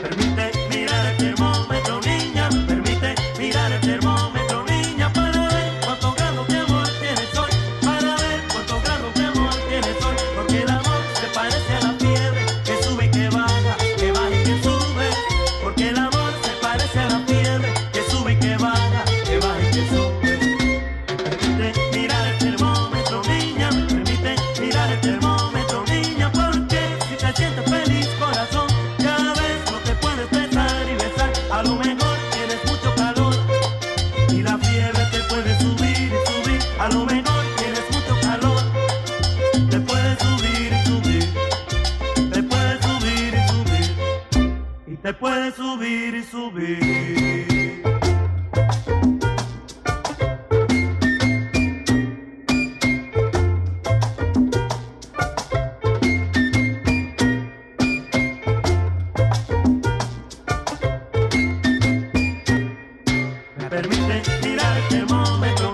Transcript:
permite puede subir y subir. Me permite mirar el termómetro